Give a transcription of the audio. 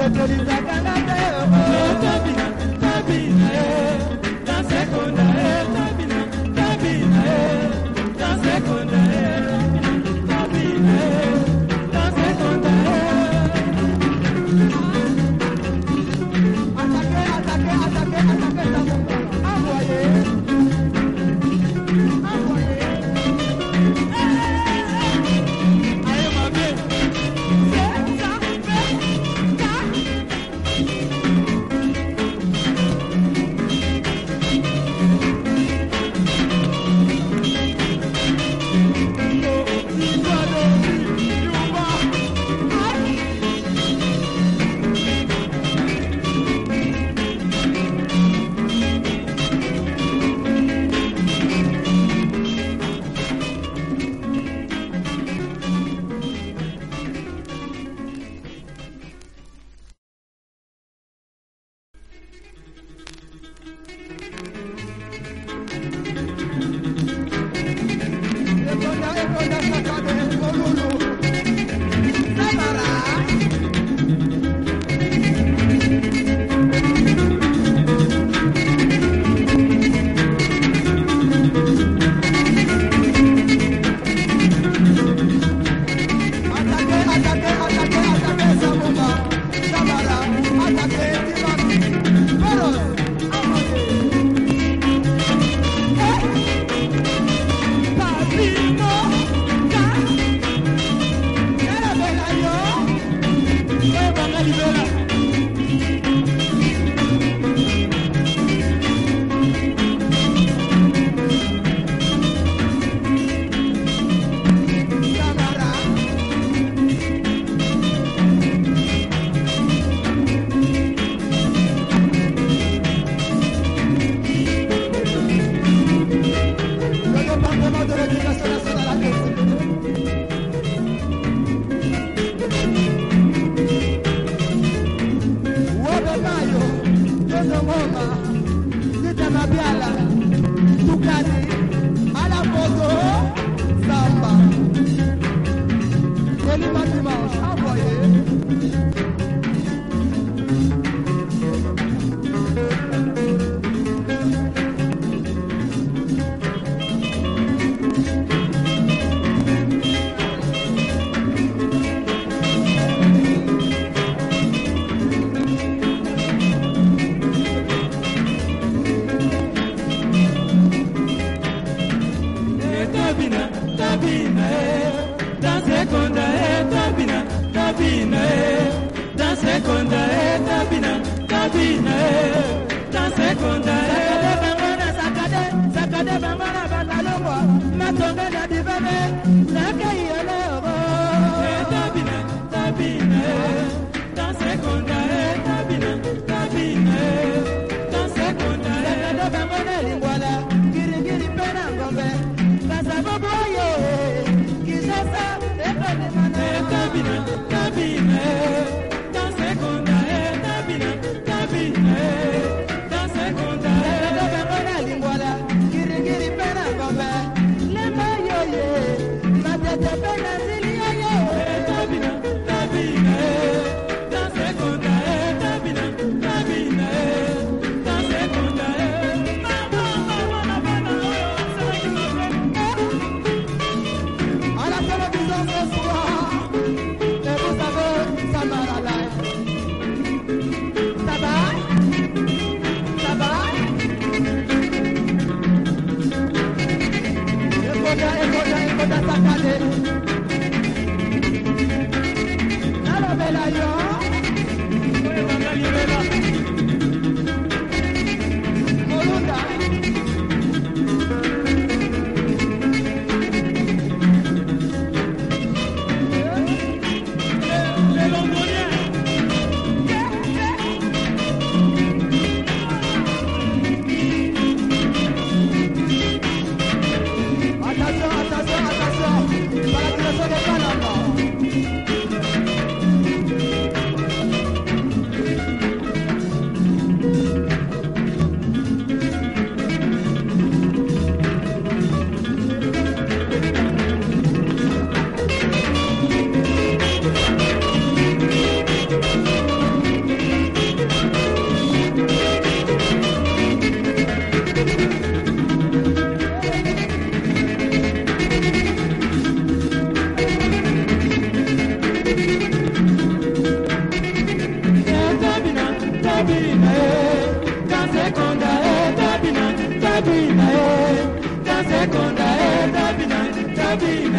Thank you. ngoma zitakabyala tukazi Matonge na diveme Daddy.